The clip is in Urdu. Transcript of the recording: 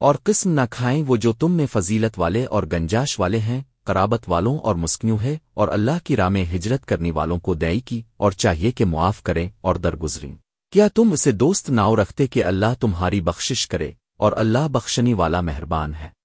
اور قسم نہ کھائیں وہ جو تم میں فضیلت والے اور گنجاش والے ہیں، قرابت والوں اور مسکنیوں ہے، اور اللہ کی راہ میں ہجرت کرنے والوں کو دئی کی اور چاہیے کہ معاف کریں اور درگزریں۔ کیا تم اسے دوست ناؤ رکھتے کہ اللہ تمہاری بخشش کرے اور اللہ بخشنی والا مہربان ہے؟